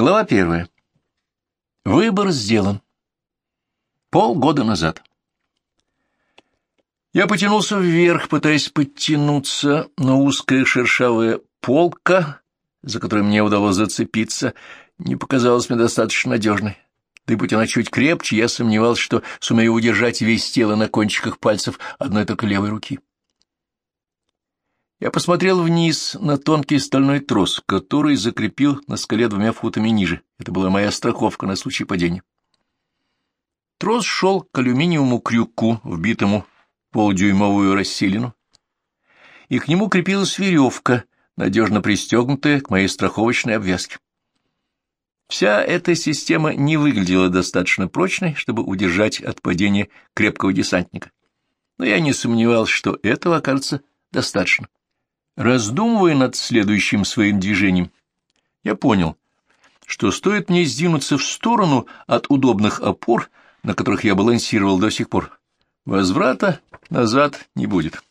Глава первая. Выбор сделан. Полгода назад. Я потянулся вверх, пытаясь подтянуться, но узкая шершавая полка, за которой мне удалось зацепиться, не показалась мне достаточно надежной. Да и будь она чуть крепче, я сомневался, что сумею удержать весь тело на кончиках пальцев одной только левой руки. Я посмотрел вниз на тонкий стальной трос, который закрепил на скале двумя футами ниже. Это была моя страховка на случай падения. Трос шел к алюминиевому крюку, вбитому полдюймовую расселину, и к нему крепилась веревка, надежно пристегнутая к моей страховочной обвязке. Вся эта система не выглядела достаточно прочной, чтобы удержать от падения крепкого десантника. Но я не сомневался, что этого окажется достаточно. Раздумывая над следующим своим движением, я понял, что стоит мне сдвинуться в сторону от удобных опор, на которых я балансировал до сих пор, возврата назад не будет.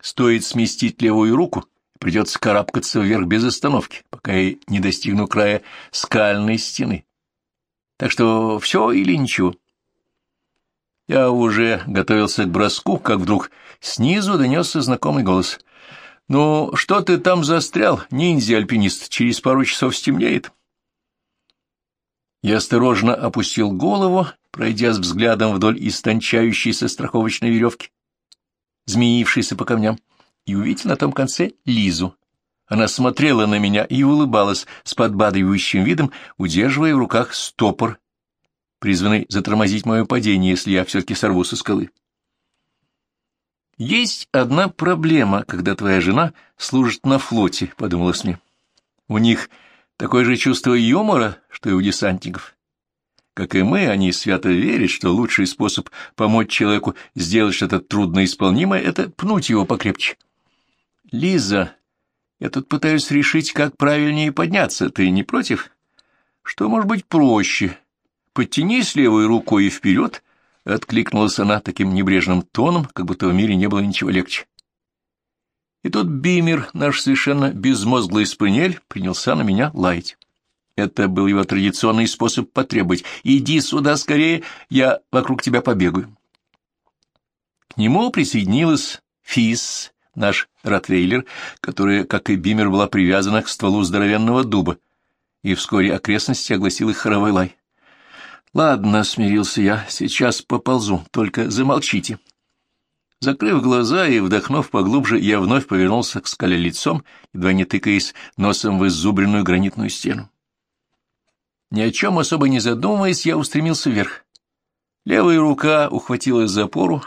Стоит сместить левую руку, придется карабкаться вверх без остановки, пока я не достигну края скальной стены. Так что все или ничего. Я уже готовился к броску, как вдруг снизу донесся знакомый голос. «Ну, что ты там застрял, ниндзя-альпинист? Через пару часов стемнеет». Я осторожно опустил голову, пройдя с взглядом вдоль истончающейся страховочной веревки, змеившейся по камням, и увидел на том конце Лизу. Она смотрела на меня и улыбалась с подбадривающим видом, удерживая в руках стопор, призванный затормозить мое падение, если я все-таки сорву со скалы. «Есть одна проблема, когда твоя жена служит на флоте», — подумалось мне. «У них такое же чувство юмора, что и у десантников. Как и мы, они свято верят, что лучший способ помочь человеку сделать что-то трудноисполнимое — это пнуть его покрепче. Лиза, я тут пытаюсь решить, как правильнее подняться. Ты не против? Что может быть проще? Подтянись левой рукой и вперед, — откликнулась она таким небрежным тоном, как будто в мире не было ничего легче. И тут Бимер, наш совершенно безмозглый спинель, принялся на меня лаять. Это был его традиционный способ потребовать. «Иди сюда скорее, я вокруг тебя побегаю». К нему присоединилась Фис, наш ротвейлер, которая, как и Бимер, была привязана к стволу здоровенного дуба, и вскоре окрестности огласил их хоровой лай. «Ладно», — смирился я, — «сейчас поползу, только замолчите». Закрыв глаза и вдохнув поглубже, я вновь повернулся к скале лицом, едва не тыкаясь носом в иззубренную гранитную стену. Ни о чем особо не задумываясь, я устремился вверх. Левая рука ухватилась за опору,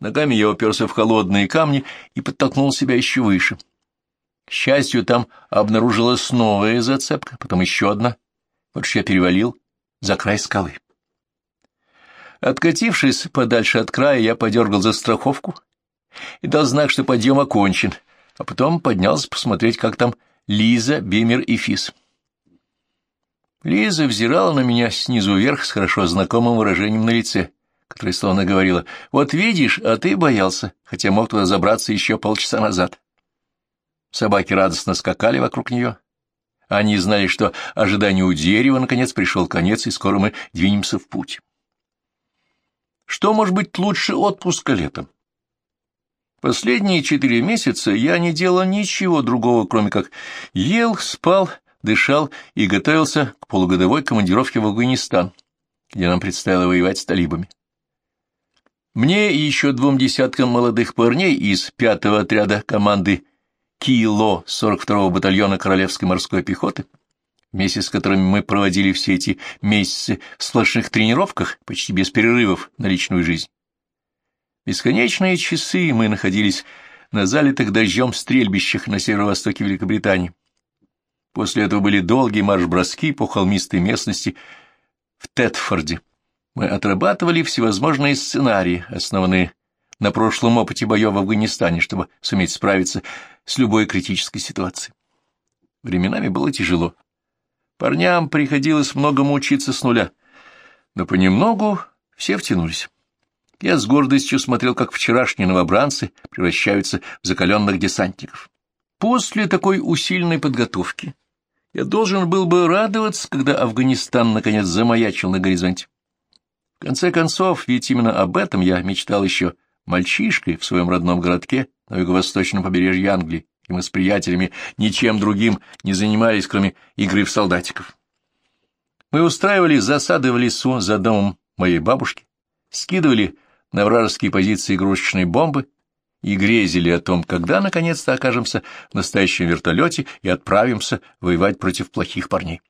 ногами я уперся в холодные камни и подтолкнул себя еще выше. К счастью, там обнаружилась новая зацепка, потом еще одна. Вот что я перевалил за край скалы. Откатившись подальше от края, я подергал за страховку и дал знак, что подъем окончен, а потом поднялся посмотреть, как там Лиза, Бимер и Фис. Лиза взирала на меня снизу вверх с хорошо знакомым выражением на лице, которое словно говорила, «Вот видишь, а ты боялся, хотя мог туда забраться еще полчаса назад». Собаки радостно скакали вокруг нее. Они знали, что ожиданию у дерева наконец пришел конец, и скоро мы двинемся в путь. Что может быть лучше отпуска летом? Последние четыре месяца я не делал ничего другого, кроме как ел, спал, дышал и готовился к полугодовой командировке в Афганистан, где нам предстояло воевать с талибами. Мне и еще двум десяткам молодых парней из пятого отряда команды КИЛО 42-го батальона Королевской морской пехоты, вместе с которыми мы проводили все эти месяцы в сплошных тренировках, почти без перерывов на личную жизнь. Бесконечные часы мы находились на залитых дождем стрельбищах на северо-востоке Великобритании. После этого были долгие марш-броски по холмистой местности в Тетфорде. Мы отрабатывали всевозможные сценарии, основанные на прошлом опыте боев в Афганистане, чтобы суметь справиться с любой критической ситуацией. Временами было тяжело. Парням приходилось многому учиться с нуля, но понемногу все втянулись. Я с гордостью смотрел, как вчерашние новобранцы превращаются в закаленных десантников. После такой усиленной подготовки Я должен был бы радоваться, когда Афганистан наконец замаячил на горизонте. В конце концов, ведь именно об этом я мечтал еще мальчишкой в своем родном городке на юго-восточном побережье Англии, и мы с приятелями ничем другим не занимались, кроме игры в солдатиков. Мы устраивали засады в лесу за домом моей бабушки, скидывали на вражеские позиции игрушечные бомбы и грезили о том, когда наконец-то окажемся в настоящем вертолете и отправимся воевать против плохих парней.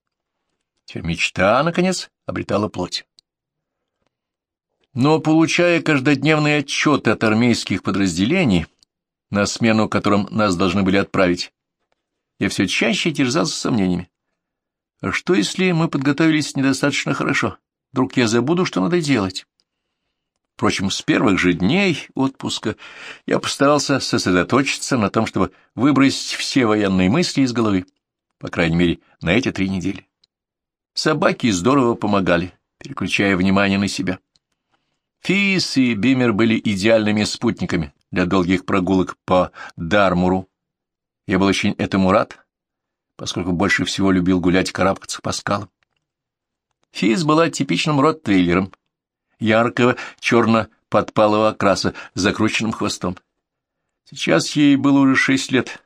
Теперь мечта, наконец, обретала плоть. Но, получая каждодневные отчеты от армейских подразделений, на смену которым нас должны были отправить, я все чаще терзался сомнениями. А что, если мы подготовились недостаточно хорошо? Вдруг я забуду, что надо делать? Впрочем, с первых же дней отпуска я постарался сосредоточиться на том, чтобы выбросить все военные мысли из головы, по крайней мере, на эти три недели. Собаки здорово помогали, переключая внимание на себя. Фис и Бимер были идеальными спутниками для долгих прогулок по Дармуру. Я был очень этому рад, поскольку больше всего любил гулять карабкаться по скалам. Фис была типичным ротвейлером, яркого черно-подпалого окраса с закрученным хвостом. Сейчас ей было уже шесть лет.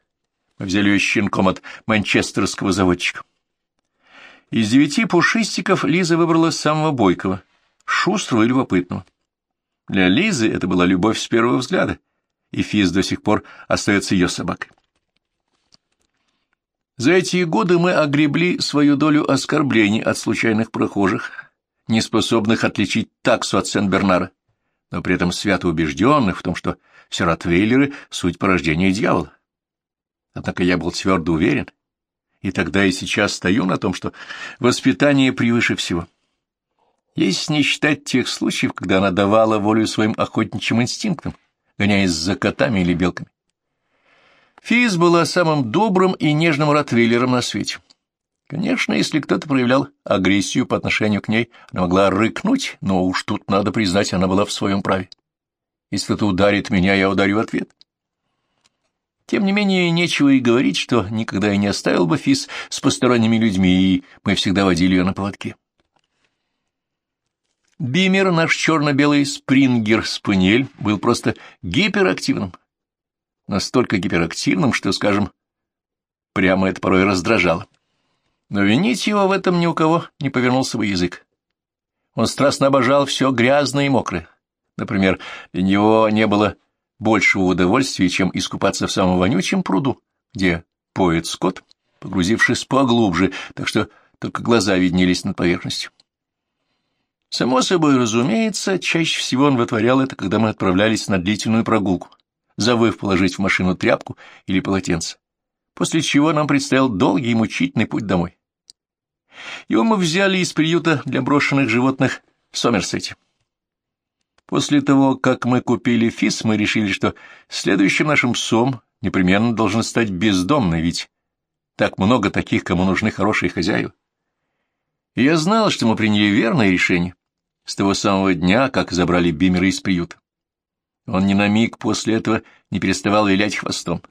Мы взяли ее щенком от манчестерского заводчика. Из девяти пушистиков Лиза выбрала самого бойкого, шустрого и любопытного. Для Лизы это была любовь с первого взгляда, и Физ до сих пор остается ее собакой. За эти годы мы огребли свою долю оскорблений от случайных прохожих, не способных отличить таксу от Сен-Бернара, но при этом свято убежденных в том, что сиротвейлеры — суть порождения дьявола. Однако я был твердо уверен, и тогда и сейчас стою на том, что воспитание превыше всего. Если не считать тех случаев, когда она давала волю своим охотничьим инстинктам, гоняясь за котами или белками. Физ была самым добрым и нежным ротвейлером на свете. Конечно, если кто-то проявлял агрессию по отношению к ней, она могла рыкнуть, но уж тут, надо признать, она была в своем праве. Если кто-то ударит меня, я ударю в ответ. Тем не менее, нечего и говорить, что никогда я не оставил бы Физ с посторонними людьми, и мы всегда водили ее на поводке. Бимер, наш черно-белый спрингер-спаниель, был просто гиперактивным. Настолько гиперактивным, что, скажем, прямо это порой раздражало. Но винить его в этом ни у кого не повернулся бы язык. Он страстно обожал все грязное и мокрое. Например, для него не было большего удовольствия, чем искупаться в самом вонючем пруду, где поет скот, погрузившись поглубже, так что только глаза виднелись над поверхностью. Само собой, разумеется, чаще всего он вытворял это, когда мы отправлялись на длительную прогулку, забыв положить в машину тряпку или полотенце, после чего нам предстоял долгий и мучительный путь домой. Его мы взяли из приюта для брошенных животных в Сомерсете. После того, как мы купили фис, мы решили, что следующим нашим псом непременно должен стать бездомный, ведь так много таких, кому нужны хорошие хозяева. И я знал, что мы приняли верное решение с того самого дня, как забрали Бимера из приюта. Он ни на миг после этого не переставал вилять хвостом.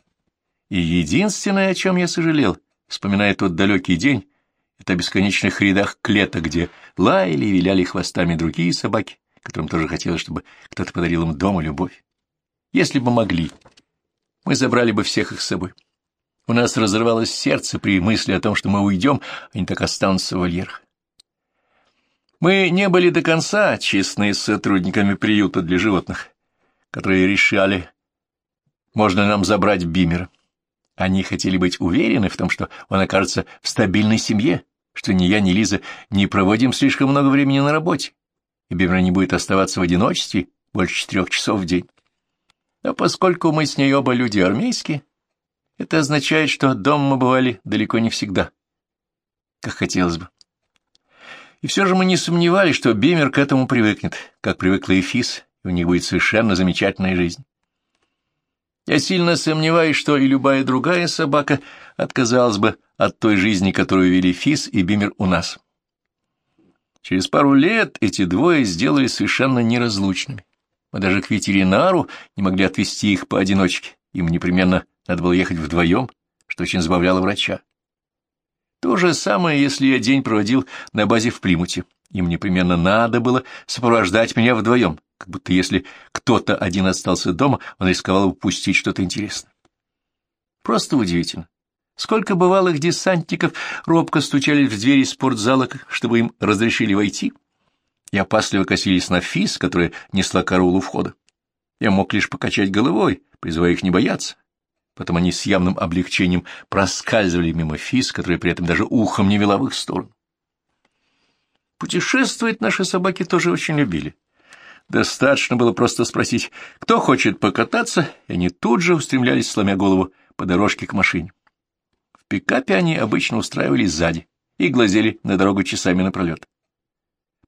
И единственное, о чем я сожалел, вспоминая тот далекий день, это о бесконечных рядах клеток, где лаяли и виляли хвостами другие собаки, которым тоже хотелось, чтобы кто-то подарил им дома любовь. Если бы могли, мы забрали бы всех их с собой. У нас разрывалось сердце при мысли о том, что мы уйдем, а они так останутся в вольерах. Мы не были до конца честны с сотрудниками приюта для животных, которые решали, можно нам забрать Бимера. Они хотели быть уверены в том, что он окажется в стабильной семье, что ни я, ни Лиза не проводим слишком много времени на работе, и Бимер не будет оставаться в одиночестве больше четырех часов в день. А поскольку мы с ней оба люди армейские, это означает, что дома мы бывали далеко не всегда, как хотелось бы. И все же мы не сомневались, что Бимер к этому привыкнет, как привыкла и Фис, и у них будет совершенно замечательная жизнь. Я сильно сомневаюсь, что и любая другая собака отказалась бы от той жизни, которую вели Фис и Бимер у нас. Через пару лет эти двое сделали совершенно неразлучными. Мы даже к ветеринару не могли отвезти их поодиночке. Им непременно надо было ехать вдвоем, что очень забавляло врача. То же самое, если я день проводил на базе в Плимуте. Им непременно надо было сопровождать меня вдвоем, как будто если кто-то один остался дома, он рисковал упустить что-то интересное. Просто удивительно. Сколько бывалых десантников робко стучали в двери спортзала, чтобы им разрешили войти, и опасливо косились на физ, которая несла караул у входа. Я мог лишь покачать головой, призывая их не бояться. Потом они с явным облегчением проскальзывали мимо физ, которая при этом даже ухом не вела в их сторону. Путешествовать наши собаки тоже очень любили. Достаточно было просто спросить, кто хочет покататься, и они тут же устремлялись, сломя голову, по дорожке к машине. В пикапе они обычно устраивались сзади и глазели на дорогу часами напролет.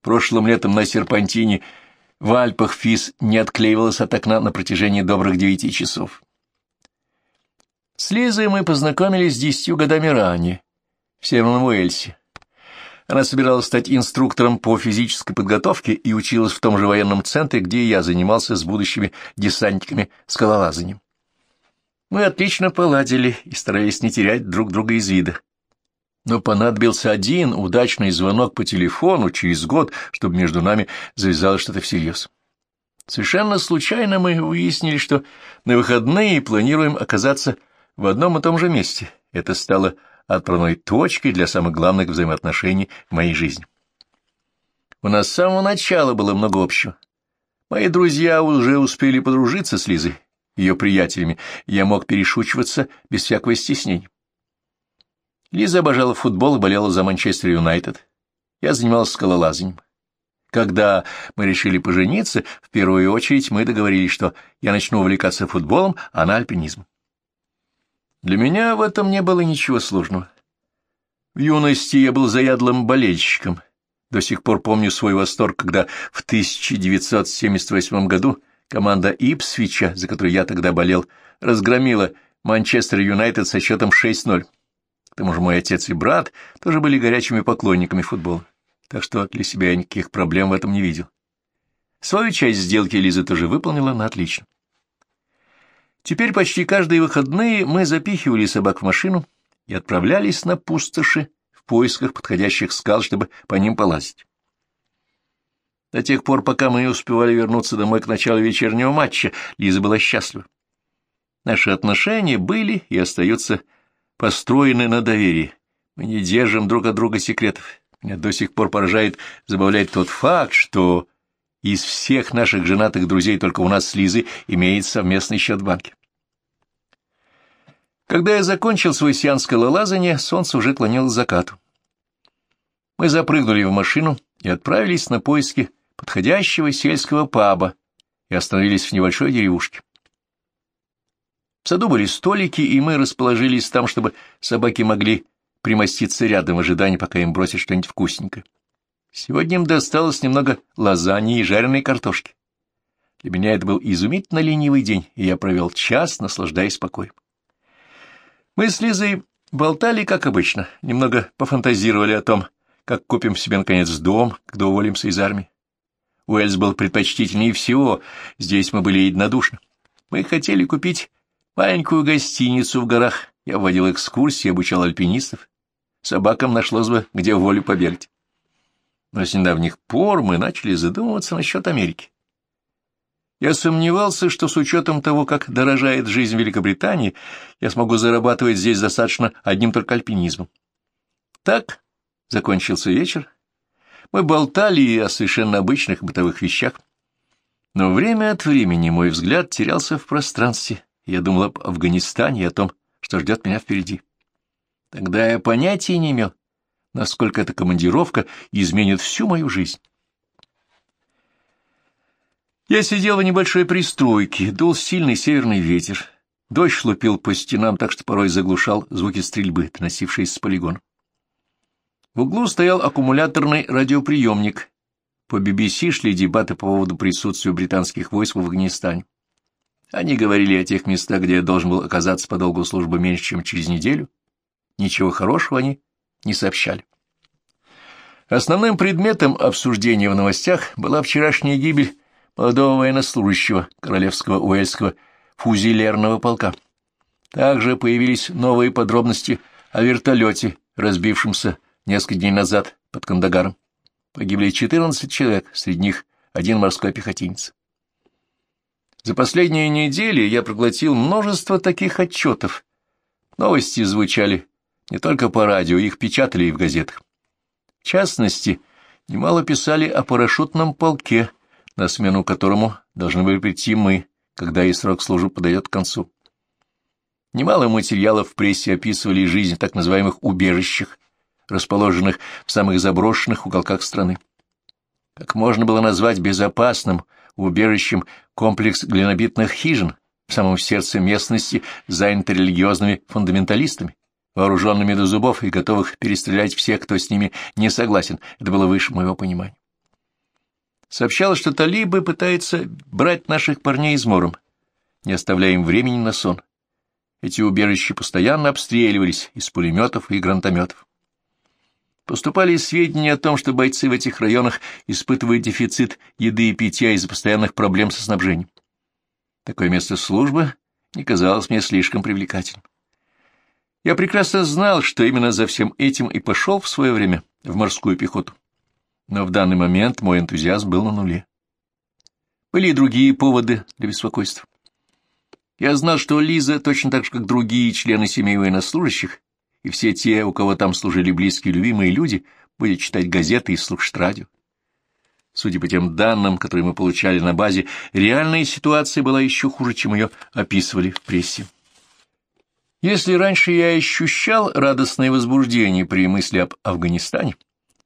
Прошлым летом на серпантине в Альпах Фис не отклеивалась от окна на протяжении добрых девяти часов. С Лизой мы познакомились десятью годами ранее, в Северном Уэльсе. Она собиралась стать инструктором по физической подготовке и училась в том же военном центре, где я занимался с будущими десантниками скалолазанием. Мы отлично поладили и старались не терять друг друга из вида. Но понадобился один удачный звонок по телефону через год, чтобы между нами завязалось что-то всерьез. Совершенно случайно мы выяснили, что на выходные планируем оказаться в одном и том же месте. Это стало отправной точкой для самых главных взаимоотношений в моей жизни. У нас с самого начала было много общего. Мои друзья уже успели подружиться с Лизой, ее приятелями, я мог перешучиваться без всякого стеснения. Лиза обожала футбол и болела за Манчестер Юнайтед. Я занимался скалолазанием. Когда мы решили пожениться, в первую очередь мы договорились, что я начну увлекаться футболом, а она альпинизмом. Для меня в этом не было ничего сложного. В юности я был заядлым болельщиком. До сих пор помню свой восторг, когда в 1978 году команда Ипсвича, за которую я тогда болел, разгромила Манчестер Юнайтед со счетом 6-0. К тому же мой отец и брат тоже были горячими поклонниками футбола, так что для себя я никаких проблем в этом не видел. Свою часть сделки Лиза тоже выполнила на отлично. Теперь почти каждые выходные мы запихивали собак в машину и отправлялись на пустоши в поисках подходящих скал, чтобы по ним полазить. До тех пор, пока мы не успевали вернуться домой к началу вечернего матча, Лиза была счастлива. Наши отношения были и остаются построены на доверии. Мы не держим друг от друга секретов. Меня до сих пор поражает забавлять тот факт, что из всех наших женатых друзей только у нас с Лизой имеет совместный счет в банке. Когда я закончил свой сеанс скалолазания, солнце уже клонилось к закату. Мы запрыгнули в машину и отправились на поиски подходящего сельского паба и остановились в небольшой деревушке. В саду были столики, и мы расположились там, чтобы собаки могли примоститься рядом в ожидании, пока им бросят что-нибудь вкусненькое. Сегодня им досталось немного лазаньи и жареной картошки. Для меня это был изумительно ленивый день, и я провел час, наслаждаясь покоем. Мы с Лизой болтали, как обычно, немного пофантазировали о том, как купим себе, наконец, дом, когда уволимся из армии. Уэльс был предпочтительнее всего, здесь мы были единодушны. Мы хотели купить маленькую гостиницу в горах, я вводил экскурсии, обучал альпинистов. Собакам нашлось бы, где волю побегать. Но с недавних пор мы начали задумываться насчет Америки. Я сомневался, что с учетом того, как дорожает жизнь в Великобритании, я смогу зарабатывать здесь достаточно одним только альпинизмом. Так закончился вечер. Мы болтали о совершенно обычных бытовых вещах. Но время от времени мой взгляд терялся в пространстве. Я думал об Афганистане и о том, что ждет меня впереди. Тогда я понятия не имел, насколько эта командировка изменит всю мою жизнь. Я сидел в небольшой пристройке, дул сильный северный ветер. Дождь шлупил по стенам, так что порой заглушал звуки стрельбы, доносившиеся с полигона. В углу стоял аккумуляторный радиоприемник. По BBC шли дебаты по поводу присутствия британских войск в Афганистане. Они говорили о тех местах, где я должен был оказаться по долгу службы меньше, чем через неделю. Ничего хорошего они не сообщали. Основным предметом обсуждения в новостях была вчерашняя гибель молодого военнослужащего Королевского Уэльского фузилерного полка. Также появились новые подробности о вертолете, разбившемся несколько дней назад под Кандагаром. Погибли 14 человек, среди них один морской пехотинец. За последние недели я проглотил множество таких отчетов. Новости звучали не только по радио, их печатали и в газетах. В частности, немало писали о парашютном полке, на смену которому должны были прийти мы, когда и срок службы подойдет к концу. Немало материалов в прессе описывали жизнь так называемых убежищах, расположенных в самых заброшенных уголках страны. Как можно было назвать безопасным убежищем комплекс глинобитных хижин в самом сердце местности, занятой религиозными фундаменталистами, вооруженными до зубов и готовых перестрелять всех, кто с ними не согласен. Это было выше моего понимания. Сообщалось, что талибы пытаются брать наших парней измором, не оставляя им времени на сон. Эти убежища постоянно обстреливались из пулеметов и гранатометов. Поступали сведения о том, что бойцы в этих районах испытывают дефицит еды и питья из-за постоянных проблем со снабжением. Такое место службы не казалось мне слишком привлекательным. Я прекрасно знал, что именно за всем этим и пошел в свое время в морскую пехоту. Но в данный момент мой энтузиазм был на нуле. Были и другие поводы для беспокойства. Я знал, что Лиза, точно так же, как другие члены семей военнослужащих, и все те, у кого там служили близкие любимые люди, будет читать газеты и слушать радио. Судя по тем данным, которые мы получали на базе, реальная ситуация была еще хуже, чем ее описывали в прессе. Если раньше я ощущал радостное возбуждение при мысли об Афганистане,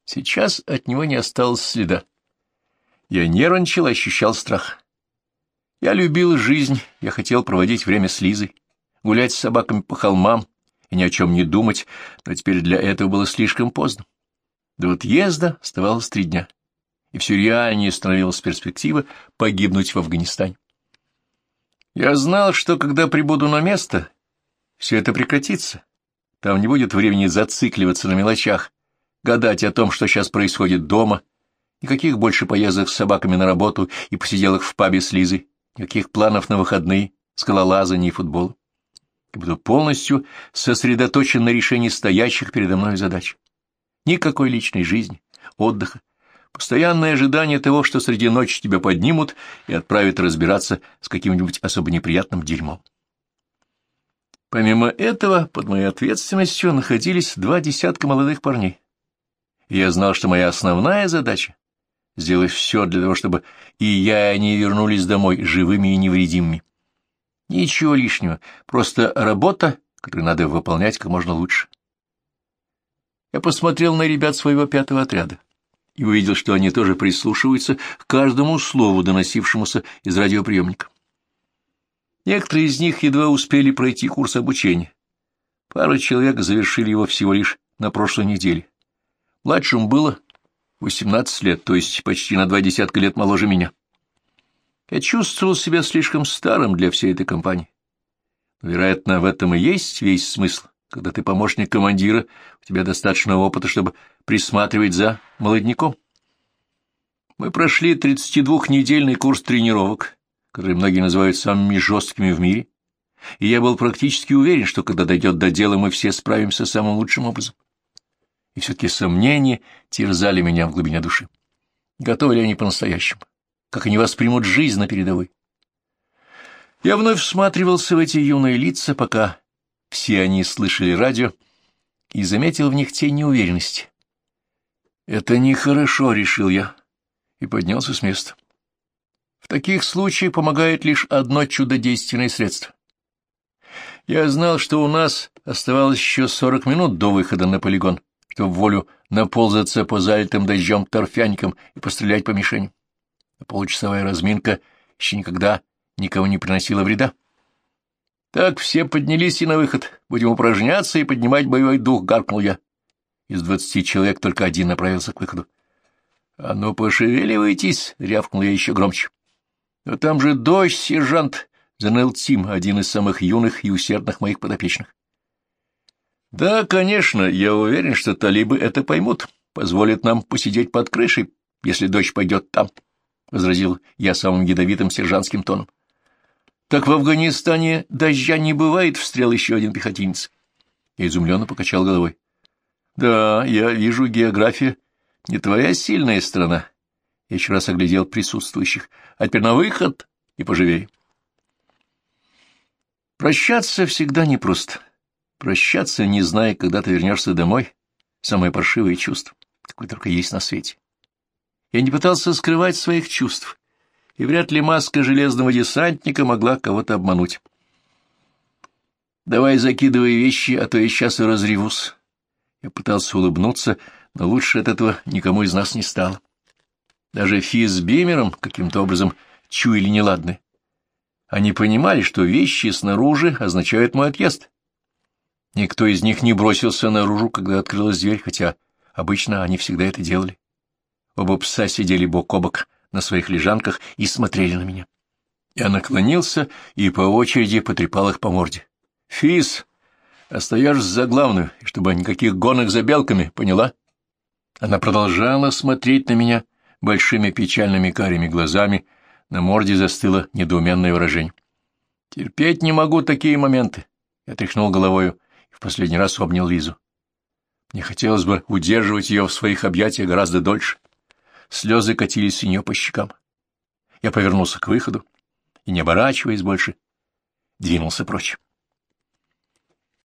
сейчас от него не осталось следа. Я нервничал ощущал страх. Я любил жизнь, я хотел проводить время с Лизой, гулять с собаками по холмам, и ни о чем не думать, но теперь для этого было слишком поздно. До отъезда оставалось три дня, и все реальнее становилась перспектива погибнуть в Афганистане. Я знал, что когда прибуду на место, все это прекратится. Там не будет времени зацикливаться на мелочах, гадать о том, что сейчас происходит дома, никаких больше поездок с собаками на работу и посиделок в пабе с Лизой, никаких планов на выходные, скалолазания и футбола и буду полностью сосредоточен на решении стоящих передо мной задач. Никакой личной жизни, отдыха, постоянное ожидание того, что среди ночи тебя поднимут и отправят разбираться с каким-нибудь особо неприятным дерьмом. Помимо этого, под моей ответственностью находились два десятка молодых парней. Я знал, что моя основная задача — сделать все для того, чтобы и я, и они вернулись домой живыми и невредимыми. Ничего лишнего, просто работа, которую надо выполнять как можно лучше. Я посмотрел на ребят своего пятого отряда и увидел, что они тоже прислушиваются к каждому слову, доносившемуся из радиоприемника. Некоторые из них едва успели пройти курс обучения. Пара человек завершили его всего лишь на прошлой неделе. Младшему было 18 лет, то есть почти на два десятка лет моложе меня. Я чувствовал себя слишком старым для всей этой компании. вероятно, в этом и есть весь смысл. Когда ты помощник командира, у тебя достаточно опыта, чтобы присматривать за молодняком. Мы прошли 32-недельный курс тренировок, который многие называют самыми жесткими в мире, и я был практически уверен, что когда дойдет до дела, мы все справимся самым лучшим образом. И все-таки сомнения терзали меня в глубине души. Готовы ли они по-настоящему? как они воспримут жизнь на передовой. Я вновь всматривался в эти юные лица, пока все они слышали радио, и заметил в них тень неуверенности. «Это нехорошо», — решил я, и поднялся с места. В таких случаях помогает лишь одно чудодейственное средство. Я знал, что у нас оставалось еще сорок минут до выхода на полигон, чтобы волю наползаться по залитым дождем торфяникам и пострелять по мишеням а получасовая разминка еще никогда никого не приносила вреда. Так все поднялись и на выход. Будем упражняться и поднимать боевой дух, — гаркнул я. Из двадцати человек только один направился к выходу. — А ну, пошевеливайтесь, — рявкнул я еще громче. — Но там же дождь, сержант, — заныл Тим, один из самых юных и усердных моих подопечных. — Да, конечно, я уверен, что талибы это поймут, позволят нам посидеть под крышей, если дождь пойдет там. —— возразил я самым ядовитым сержантским тоном. — Так в Афганистане дождя не бывает, — встрял еще один пехотинец. Я изумленно покачал головой. Да, я вижу, география не твоя сильная сторона. Я еще раз оглядел присутствующих. А теперь на выход и поживей. Прощаться всегда непросто. Прощаться, не зная, когда ты вернешься домой, самое паршивое чувство, какое только есть на свете. Я не пытался скрывать своих чувств, и вряд ли маска железного десантника могла кого-то обмануть. «Давай закидывай вещи, а то я сейчас и разревусь». Я пытался улыбнуться, но лучше от этого никому из нас не стало. Даже Фи с Бемером каким-то образом чуяли неладное. Они понимали, что вещи снаружи означают мой отъезд. Никто из них не бросился наружу, когда открылась дверь, хотя обычно они всегда это делали. Оба пса сидели бок о бок на своих лежанках и смотрели на меня. Я наклонился и по очереди потрепал их по морде. — Фис, остаешься за главную, чтобы никаких гонок за белками, поняла? Она продолжала смотреть на меня большими печальными карими глазами, на морде застыло недоуменное выражение. «Терпеть не могу такие моменты», — я тряхнул головою и в последний раз обнял Лизу. Мне хотелось бы удерживать ее в своих объятиях гораздо дольше. Слезы катились у нее по щекам. Я повернулся к выходу и, не оборачиваясь больше, двинулся прочь.